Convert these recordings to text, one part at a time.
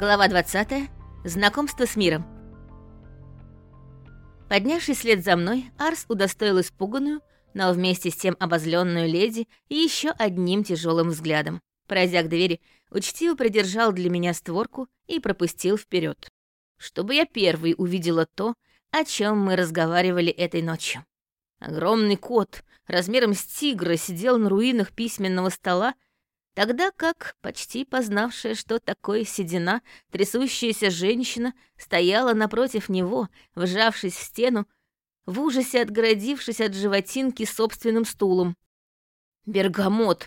Глава 20. Знакомство с миром. Поднявшись след за мной, Арс удостоил испуганную, но вместе с тем обозленную леди еще одним тяжелым взглядом. Пройдя к двери, учтиво придержал для меня створку и пропустил вперед, чтобы я первый увидела то, о чем мы разговаривали этой ночью. Огромный кот размером с тигра сидел на руинах письменного стола Тогда как, почти познавшая, что такое седина, трясущаяся женщина стояла напротив него, вжавшись в стену, в ужасе отгородившись от животинки собственным стулом. «Бергамот,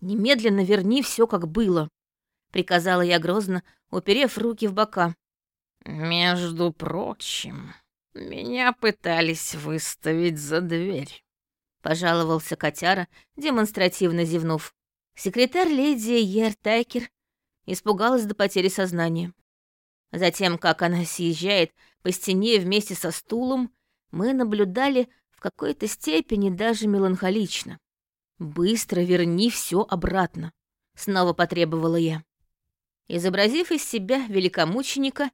немедленно верни все, как было», — приказала я грозно, уперев руки в бока. «Между прочим, меня пытались выставить за дверь», — пожаловался котяра, демонстративно зевнув. Секретарь леди Ертайкер испугалась до потери сознания. Затем, как она съезжает по стене вместе со стулом, мы наблюдали в какой-то степени даже меланхолично. «Быстро верни все обратно», — снова потребовала я. Изобразив из себя великомученика,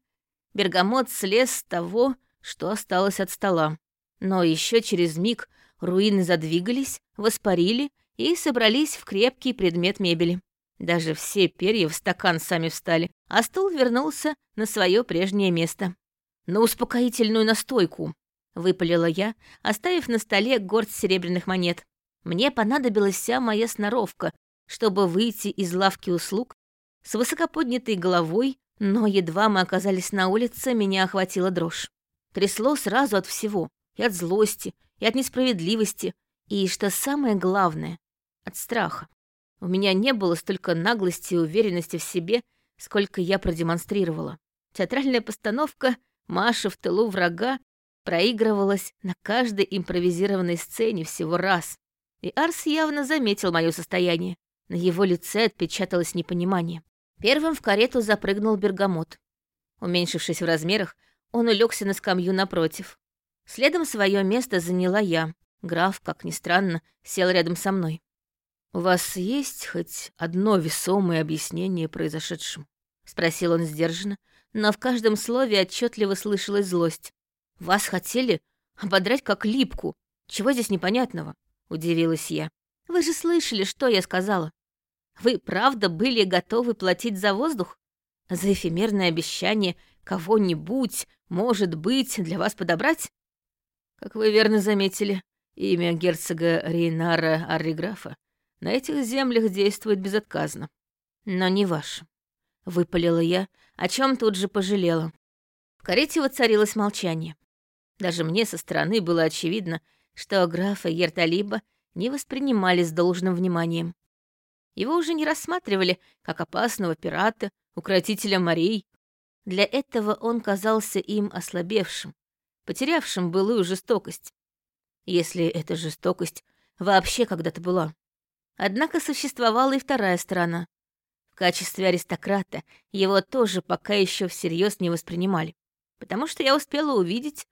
Бергамот слез с того, что осталось от стола. Но еще через миг руины задвигались, воспарили и собрались в крепкий предмет мебели. Даже все перья в стакан сами встали, а стул вернулся на свое прежнее место. «На успокоительную настойку!» — выпалила я, оставив на столе горсть серебряных монет. Мне понадобилась вся моя сноровка, чтобы выйти из лавки услуг с высокоподнятой головой, но едва мы оказались на улице, меня охватила дрожь. Трясло сразу от всего, и от злости, и от несправедливости, и, что самое главное, от страха. У меня не было столько наглости и уверенности в себе, сколько я продемонстрировала. Театральная постановка «Маша в тылу врага» проигрывалась на каждой импровизированной сцене всего раз. И Арс явно заметил мое состояние. На его лице отпечаталось непонимание. Первым в карету запрыгнул бергамот. Уменьшившись в размерах, он улегся на скамью напротив. Следом свое место заняла я. Граф, как ни странно, сел рядом со мной. «У вас есть хоть одно весомое объяснение произошедшему?» — спросил он сдержанно, но в каждом слове отчетливо слышалась злость. «Вас хотели ободрать как липку. Чего здесь непонятного?» — удивилась я. «Вы же слышали, что я сказала. Вы правда были готовы платить за воздух? За эфемерное обещание кого-нибудь, может быть, для вас подобрать?» «Как вы верно заметили, имя герцога Рейнара Арриграфа на этих землях действует безотказно. Но не ваше. Выпалила я, о чем тут же пожалела. В карете воцарилось молчание. Даже мне со стороны было очевидно, что графа Ерталиба не воспринимали с должным вниманием. Его уже не рассматривали как опасного пирата, укротителя морей. Для этого он казался им ослабевшим, потерявшим былую жестокость. Если эта жестокость вообще когда-то была. Однако существовала и вторая сторона. В качестве аристократа его тоже пока еще всерьез не воспринимали. Потому что я успела увидеть,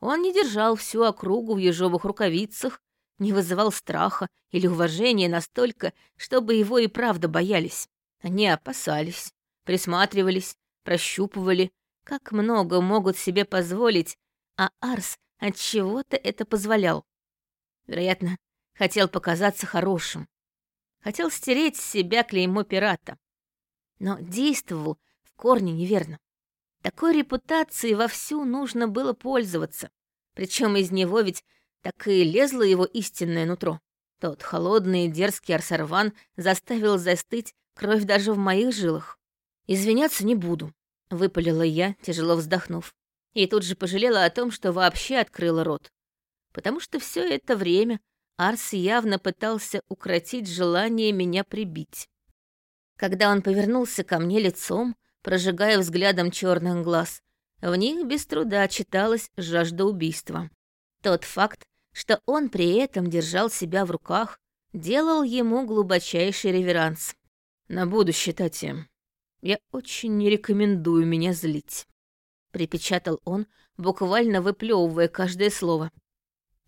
он не держал всю округу в ежовых рукавицах, не вызывал страха или уважения настолько, чтобы его и правда боялись. Они опасались, присматривались, прощупывали, как много могут себе позволить, а Арс от чего-то это позволял. Вероятно, хотел показаться хорошим, Хотел стереть с себя клеймо пирата. Но действовал в корне неверно. Такой репутацией вовсю нужно было пользоваться. Причем из него ведь так и лезло его истинное нутро. Тот холодный и дерзкий Арсарван заставил застыть кровь даже в моих жилах. «Извиняться не буду», — выпалила я, тяжело вздохнув. И тут же пожалела о том, что вообще открыла рот. Потому что все это время Арс явно пытался укротить желание меня прибить. Когда он повернулся ко мне лицом, прожигая взглядом черных глаз, в них без труда читалась жажда убийства. Тот факт, что он при этом держал себя в руках, делал ему глубочайший реверанс. «На будущее, Тати, я очень не рекомендую меня злить», — припечатал он, буквально выплевывая каждое слово.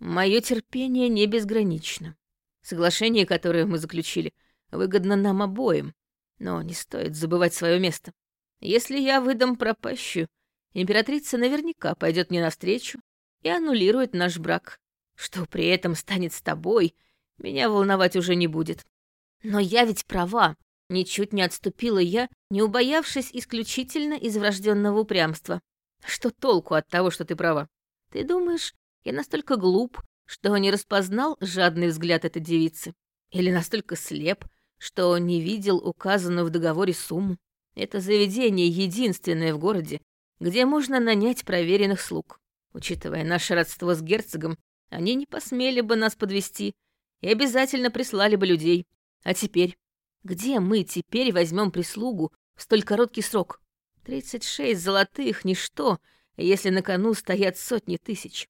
Мое терпение не безгранично. Соглашение, которое мы заключили, выгодно нам обоим, но не стоит забывать свое место. Если я выдам пропащую, императрица наверняка пойдет мне навстречу и аннулирует наш брак. Что при этом станет с тобой, меня волновать уже не будет. Но я ведь права. Ничуть не отступила я, не убоявшись исключительно из врожденного упрямства. Что толку от того, что ты права? Ты думаешь, я настолько глуп, что не распознал жадный взгляд этой девицы? Или настолько слеп, что не видел указанную в договоре сумму? Это заведение единственное в городе, где можно нанять проверенных слуг. Учитывая наше родство с герцогом, они не посмели бы нас подвести и обязательно прислали бы людей. А теперь? Где мы теперь возьмем прислугу в столь короткий срок? 36 золотых — ничто, если на кону стоят сотни тысяч.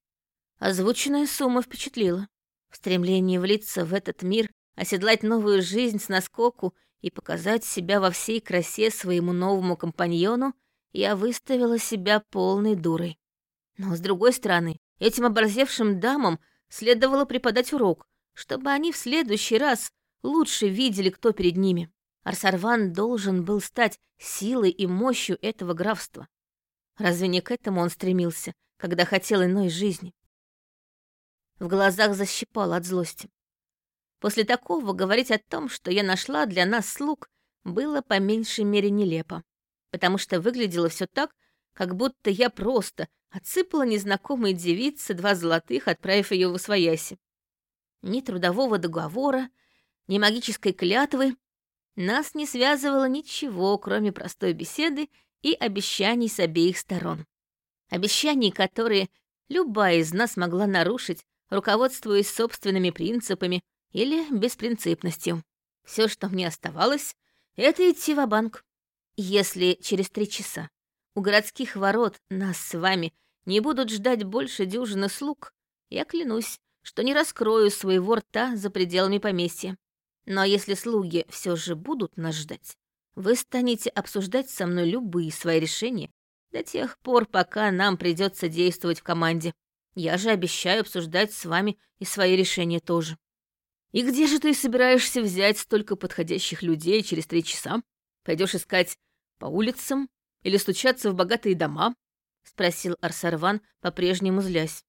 Озвученная сумма впечатлила. В стремлении влиться в этот мир, оседлать новую жизнь с наскоку и показать себя во всей красе своему новому компаньону, я выставила себя полной дурой. Но, с другой стороны, этим оборзевшим дамам следовало преподать урок, чтобы они в следующий раз лучше видели, кто перед ними. Арсарван должен был стать силой и мощью этого графства. Разве не к этому он стремился, когда хотел иной жизни? В глазах защипало от злости. После такого говорить о том, что я нашла для нас слуг, было по меньшей мере нелепо, потому что выглядело все так, как будто я просто отсыпала незнакомой девице два золотых, отправив ее в освояси. Ни трудового договора, ни магической клятвы нас не связывало ничего, кроме простой беседы и обещаний с обеих сторон. Обещаний, которые любая из нас могла нарушить, руководствуясь собственными принципами или беспринципностью. Все, что мне оставалось, это идти в банк Если через три часа у городских ворот нас с вами не будут ждать больше дюжины слуг, я клянусь, что не раскрою своего рта за пределами поместья. Но если слуги все же будут нас ждать, вы станете обсуждать со мной любые свои решения до тех пор, пока нам придется действовать в команде. Я же обещаю обсуждать с вами и свои решения тоже. И где же ты собираешься взять столько подходящих людей через три часа? Пойдешь искать по улицам или стучаться в богатые дома? Спросил Арсарван, по-прежнему злясь.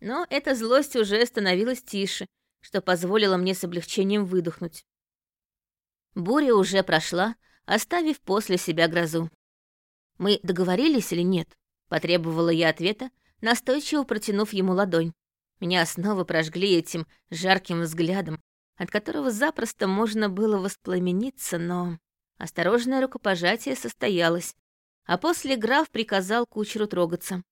Но эта злость уже становилась тише, что позволило мне с облегчением выдохнуть. Буря уже прошла, оставив после себя грозу. «Мы договорились или нет?» — потребовала я ответа, настойчиво протянув ему ладонь. Меня снова прожгли этим жарким взглядом, от которого запросто можно было воспламениться, но... Осторожное рукопожатие состоялось, а после граф приказал кучеру трогаться.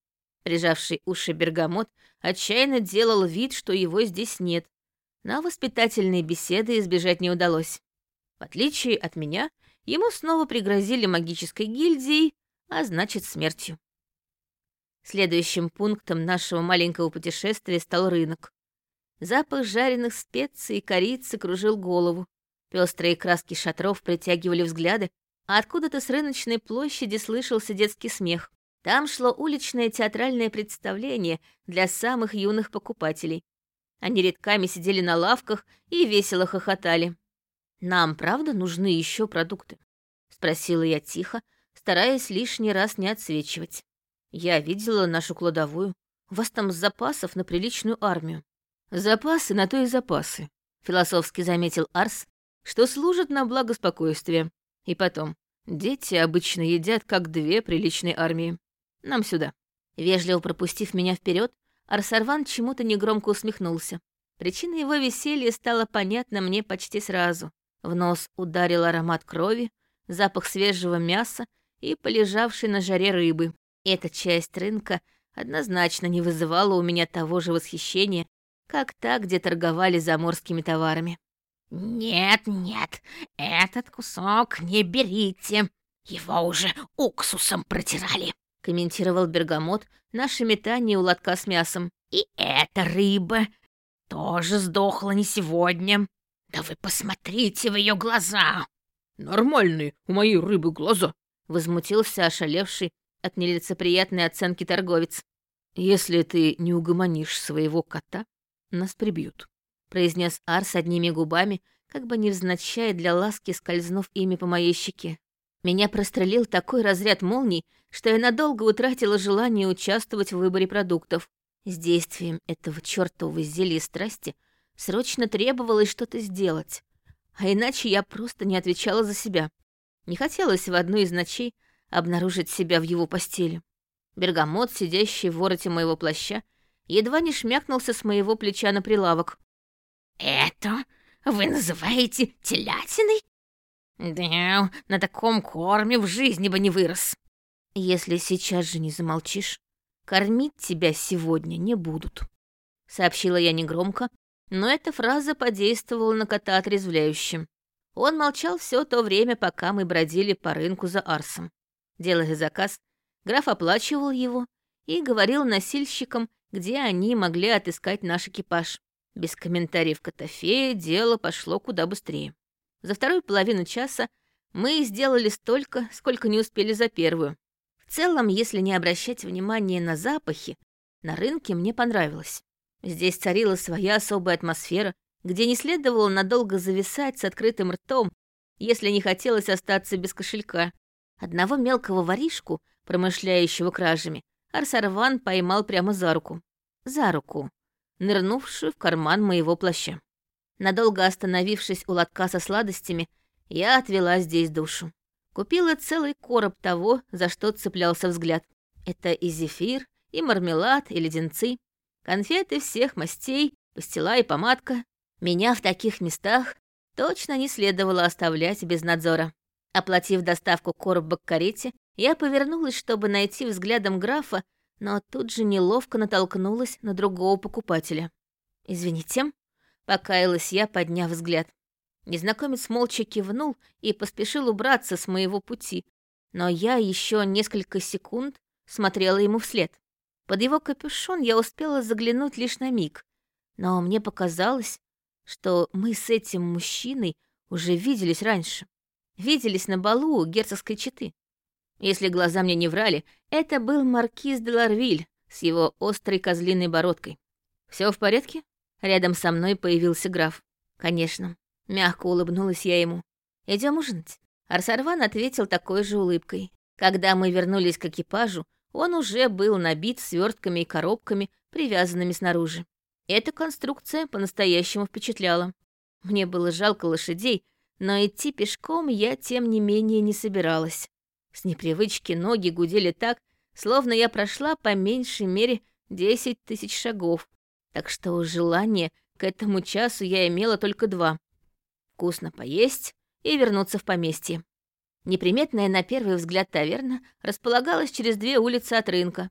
Прижавший уши бергамот отчаянно делал вид, что его здесь нет, но воспитательные беседы избежать не удалось. В отличие от меня, ему снова пригрозили магической гильдией, а значит, смертью. Следующим пунктом нашего маленького путешествия стал рынок. Запах жареных специй и корицы кружил голову. Пестрые краски шатров притягивали взгляды, а откуда-то с рыночной площади слышался детский смех. Там шло уличное театральное представление для самых юных покупателей. Они редками сидели на лавках и весело хохотали. «Нам, правда, нужны еще продукты?» — спросила я тихо, стараясь лишний раз не отсвечивать. «Я видела нашу кладовую. У вас там запасов на приличную армию». «Запасы на то и запасы», — философски заметил Арс, что служат на благо спокойствия. И потом, дети обычно едят как две приличные армии. Нам сюда. Вежливо пропустив меня вперед, Арсарван чему-то негромко усмехнулся. Причина его веселья стала понятна мне почти сразу. В нос ударил аромат крови, запах свежего мяса и полежавшей на жаре рыбы. Эта часть рынка однозначно не вызывала у меня того же восхищения, как та, где торговали заморскими товарами. «Нет, нет, этот кусок не берите. Его уже уксусом протирали», — комментировал Бергамот наше метание у лотка с мясом. «И эта рыба тоже сдохла не сегодня. Да вы посмотрите в ее глаза!» «Нормальные у моей рыбы глаза!» — возмутился ошалевший от нелицеприятной оценки торговец. «Если ты не угомонишь своего кота, нас прибьют», — произнес Арс одними губами, как бы невзначай для ласки скользнув ими по моей щеке. Меня прострелил такой разряд молний, что я надолго утратила желание участвовать в выборе продуктов. С действием этого чертового зелья страсти срочно требовалось что-то сделать, а иначе я просто не отвечала за себя. Не хотелось в одну из ночей обнаружить себя в его постели. Бергамот, сидящий в вороте моего плаща, едва не шмякнулся с моего плеча на прилавок. «Это вы называете телятиной?» «Да, на таком корме в жизни бы не вырос». «Если сейчас же не замолчишь, кормить тебя сегодня не будут», — сообщила я негромко, но эта фраза подействовала на кота отрезвляюще. Он молчал все то время, пока мы бродили по рынку за Арсом. Делая заказ, граф оплачивал его и говорил носильщикам, где они могли отыскать наш экипаж. Без комментариев Котофея дело пошло куда быстрее. За вторую половину часа мы сделали столько, сколько не успели за первую. В целом, если не обращать внимания на запахи, на рынке мне понравилось. Здесь царила своя особая атмосфера, где не следовало надолго зависать с открытым ртом, если не хотелось остаться без кошелька. Одного мелкого воришку, промышляющего кражами, Арсарван поймал прямо за руку. За руку, нырнувшую в карман моего плаща. Надолго остановившись у лотка со сладостями, я отвела здесь душу. Купила целый короб того, за что цеплялся взгляд. Это и зефир, и мармелад, и леденцы. Конфеты всех мастей, пастила и помадка. Меня в таких местах точно не следовало оставлять без надзора. Оплатив доставку короба к карете, я повернулась, чтобы найти взглядом графа, но тут же неловко натолкнулась на другого покупателя. «Извините», — покаялась я, подняв взгляд. Незнакомец молча кивнул и поспешил убраться с моего пути, но я еще несколько секунд смотрела ему вслед. Под его капюшон я успела заглянуть лишь на миг, но мне показалось, что мы с этим мужчиной уже виделись раньше. Виделись на балу у герцогской четы. Если глаза мне не врали, это был маркиз де Ларвиль с его острой козлиной бородкой. Все в порядке?» Рядом со мной появился граф. «Конечно». Мягко улыбнулась я ему. Идем ужинать?» Арсарван ответил такой же улыбкой. Когда мы вернулись к экипажу, он уже был набит свертками и коробками, привязанными снаружи. Эта конструкция по-настоящему впечатляла. Мне было жалко лошадей, но идти пешком я, тем не менее, не собиралась. С непривычки ноги гудели так, словно я прошла по меньшей мере десять тысяч шагов, так что желание к этому часу я имела только два — вкусно поесть и вернуться в поместье. Неприметная на первый взгляд таверна располагалась через две улицы от рынка.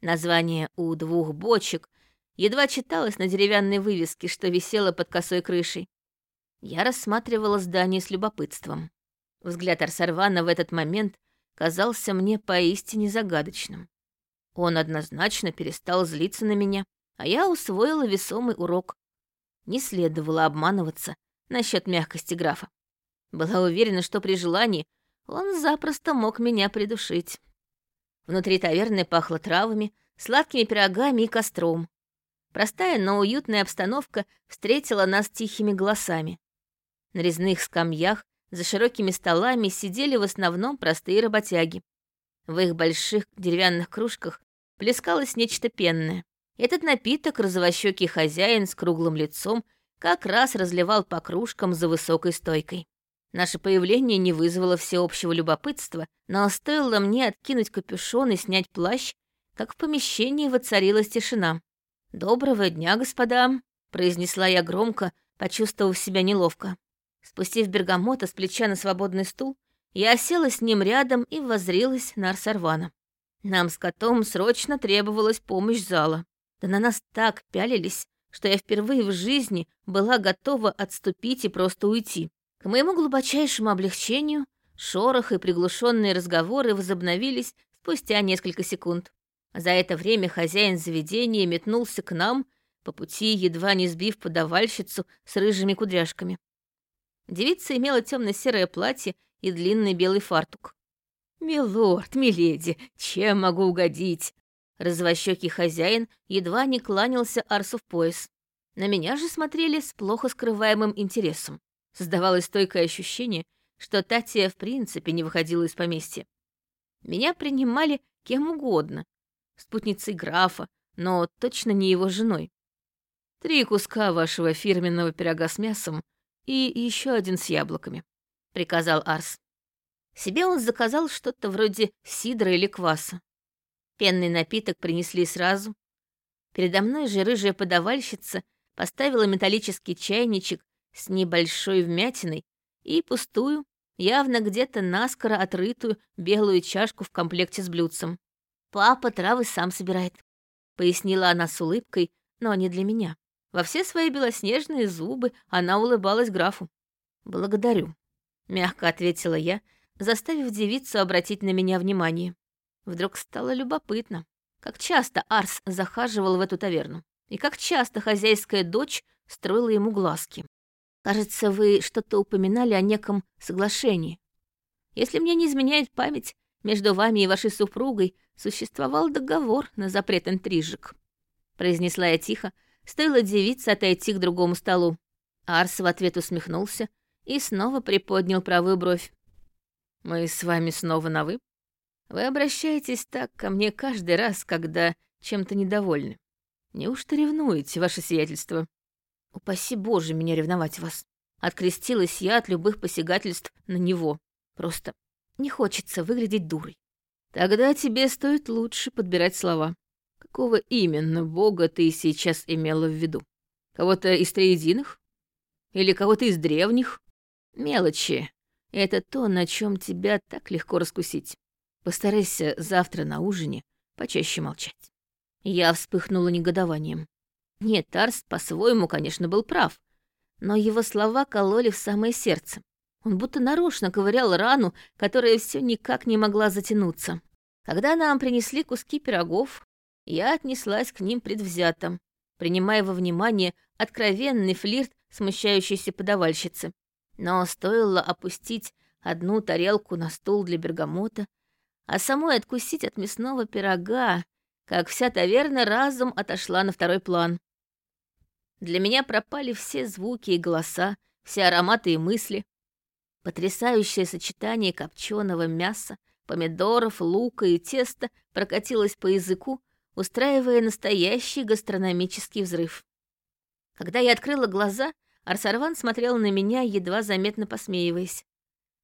Название «У двух бочек» едва читалось на деревянной вывеске, что висела под косой крышей. Я рассматривала здание с любопытством. Взгляд Арсарвана в этот момент казался мне поистине загадочным. Он однозначно перестал злиться на меня, а я усвоила весомый урок. Не следовало обманываться насчет мягкости графа. Была уверена, что при желании он запросто мог меня придушить. Внутри таверны пахло травами, сладкими пирогами и костром. Простая, но уютная обстановка встретила нас тихими голосами. На резных скамьях за широкими столами сидели в основном простые работяги. В их больших деревянных кружках плескалось нечто пенное. Этот напиток розовощекий хозяин с круглым лицом как раз разливал по кружкам за высокой стойкой. Наше появление не вызвало всеобщего любопытства, но стоило мне откинуть капюшон и снять плащ, как в помещении воцарилась тишина. «Доброго дня, господа», — произнесла я громко, почувствовав себя неловко. Спустив бергамота с плеча на свободный стул, я села с ним рядом и воззрилась на Арсарвана. Нам с котом срочно требовалась помощь зала. Да на нас так пялились, что я впервые в жизни была готова отступить и просто уйти. К моему глубочайшему облегчению шорох и приглушенные разговоры возобновились спустя несколько секунд. За это время хозяин заведения метнулся к нам, по пути едва не сбив подавальщицу с рыжими кудряшками. Девица имела темно-серое платье и длинный белый фартук. «Милорд, миледи, чем могу угодить?» Развощёкий хозяин едва не кланялся Арсу в пояс. На меня же смотрели с плохо скрываемым интересом. Создавалось стойкое ощущение, что Татья в принципе не выходила из поместья. Меня принимали кем угодно, спутницей графа, но точно не его женой. Три куска вашего фирменного пирога с мясом и еще один с яблоками», — приказал Арс. Себе он заказал что-то вроде сидра или кваса. Пенный напиток принесли сразу. Передо мной же рыжая подавальщица поставила металлический чайничек с небольшой вмятиной и пустую, явно где-то наскоро отрытую белую чашку в комплекте с блюдцем. «Папа травы сам собирает», — пояснила она с улыбкой, но не для меня. Во все свои белоснежные зубы она улыбалась графу. «Благодарю», — мягко ответила я, заставив девицу обратить на меня внимание. Вдруг стало любопытно, как часто Арс захаживал в эту таверну, и как часто хозяйская дочь строила ему глазки. «Кажется, вы что-то упоминали о неком соглашении. Если мне не изменяет память, между вами и вашей супругой существовал договор на запрет интрижек», — произнесла я тихо, Стоило девице отойти к другому столу. Арс в ответ усмехнулся и снова приподнял правую бровь. «Мы с вами снова на «вы»? Вы обращаетесь так ко мне каждый раз, когда чем-то недовольны. Неужто ревнуете, ваше сиятельство?» «Упаси Боже меня ревновать вас!» Открестилась я от любых посягательств на него. Просто не хочется выглядеть дурой. Тогда тебе стоит лучше подбирать слова. Какого именно бога ты сейчас имела в виду? Кого-то из троединых? Или кого-то из древних? Мелочи. Это то, на чем тебя так легко раскусить. Постарайся завтра на ужине почаще молчать. Я вспыхнула негодованием. Нет, Тарс по-своему, конечно, был прав, но его слова кололи в самое сердце. Он будто нарочно ковырял рану, которая все никак не могла затянуться. Когда нам принесли куски пирогов, я отнеслась к ним предвзято, принимая во внимание откровенный флирт смущающейся подавальщицы. Но стоило опустить одну тарелку на стул для бергамота, а самой откусить от мясного пирога, как вся таверна разом отошла на второй план. Для меня пропали все звуки и голоса, все ароматы и мысли. Потрясающее сочетание копченого мяса, помидоров, лука и теста прокатилось по языку, устраивая настоящий гастрономический взрыв. Когда я открыла глаза, Арсарван смотрел на меня, едва заметно посмеиваясь.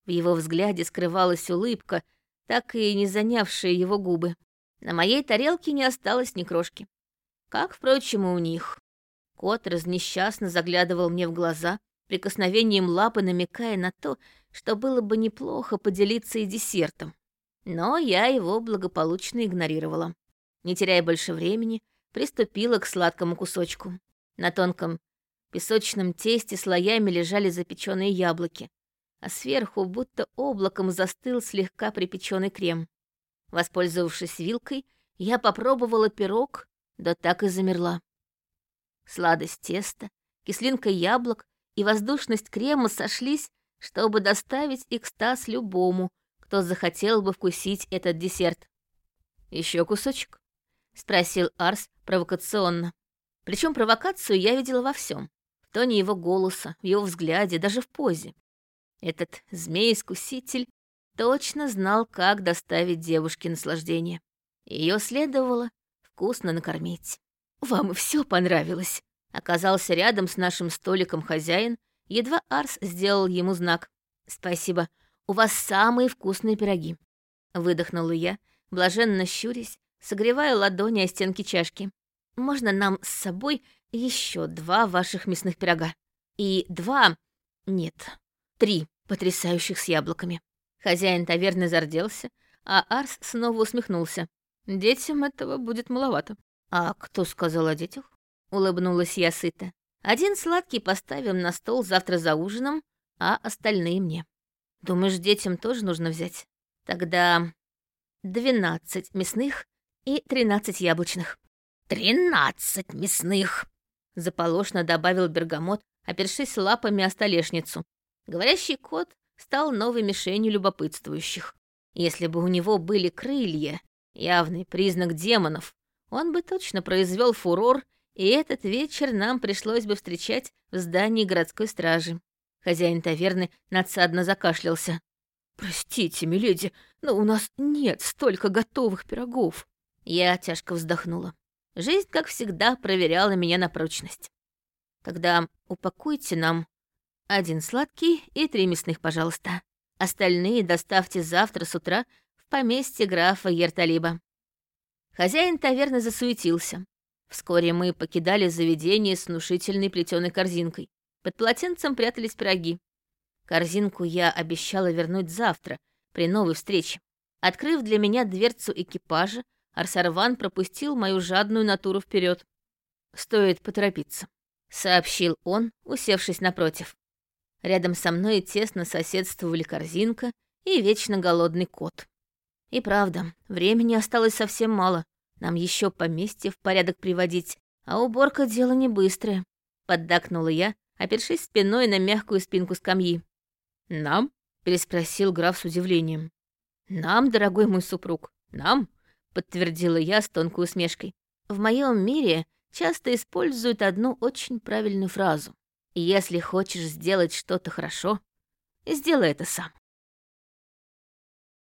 В его взгляде скрывалась улыбка, так и не занявшая его губы. На моей тарелке не осталось ни крошки. Как, впрочем, и у них. Кот разнесчастно заглядывал мне в глаза, прикосновением лапы намекая на то, что было бы неплохо поделиться и десертом. Но я его благополучно игнорировала не теряя больше времени, приступила к сладкому кусочку. На тонком песочном тесте слоями лежали запеченные яблоки, а сверху будто облаком застыл слегка припеченный крем. Воспользовавшись вилкой, я попробовала пирог, да так и замерла. Сладость теста, кислинка яблок и воздушность крема сошлись, чтобы доставить экстаз любому, кто захотел бы вкусить этот десерт. Еще кусочек. — спросил Арс провокационно. Причем провокацию я видела во всем: В тоне его голоса, в его взгляде, даже в позе. Этот змей-искуситель точно знал, как доставить девушке наслаждение. Ее следовало вкусно накормить. «Вам все понравилось!» Оказался рядом с нашим столиком хозяин, едва Арс сделал ему знак. «Спасибо, у вас самые вкусные пироги!» Выдохнула я, блаженно щурясь согревая ладони о стенки чашки. «Можно нам с собой еще два ваших мясных пирога? И два... нет, три потрясающих с яблоками». Хозяин таверны зарделся, а Арс снова усмехнулся. «Детям этого будет маловато». «А кто сказал о детях?» — улыбнулась я сыто. «Один сладкий поставим на стол завтра за ужином, а остальные мне. Думаешь, детям тоже нужно взять? Тогда двенадцать мясных и тринадцать яблочных». «Тринадцать мясных!» — заполошно добавил Бергамот, опершись лапами о столешницу. Говорящий кот стал новой мишенью любопытствующих. Если бы у него были крылья, явный признак демонов, он бы точно произвел фурор, и этот вечер нам пришлось бы встречать в здании городской стражи. Хозяин таверны надсадно закашлялся. «Простите, миледи, но у нас нет столько готовых пирогов». Я тяжко вздохнула. Жизнь, как всегда, проверяла меня на прочность. Тогда упакуйте нам один сладкий и три мясных, пожалуйста. Остальные доставьте завтра с утра в поместье графа Ерталиба. Хозяин таверны засуетился. Вскоре мы покидали заведение с внушительной плетеной корзинкой. Под полотенцем прятались пироги. Корзинку я обещала вернуть завтра, при новой встрече. Открыв для меня дверцу экипажа, Арсарван пропустил мою жадную натуру вперед. «Стоит поторопиться», — сообщил он, усевшись напротив. Рядом со мной тесно соседствовали корзинка и вечно голодный кот. И правда, времени осталось совсем мало. Нам еще поместье в порядок приводить, а уборка — дело не быстрое. Поддакнула я, опершись спиной на мягкую спинку скамьи. «Нам?» — переспросил граф с удивлением. «Нам, дорогой мой супруг, нам?» — подтвердила я с тонкой усмешкой. В моем мире часто используют одну очень правильную фразу. Если хочешь сделать что-то хорошо, сделай это сам.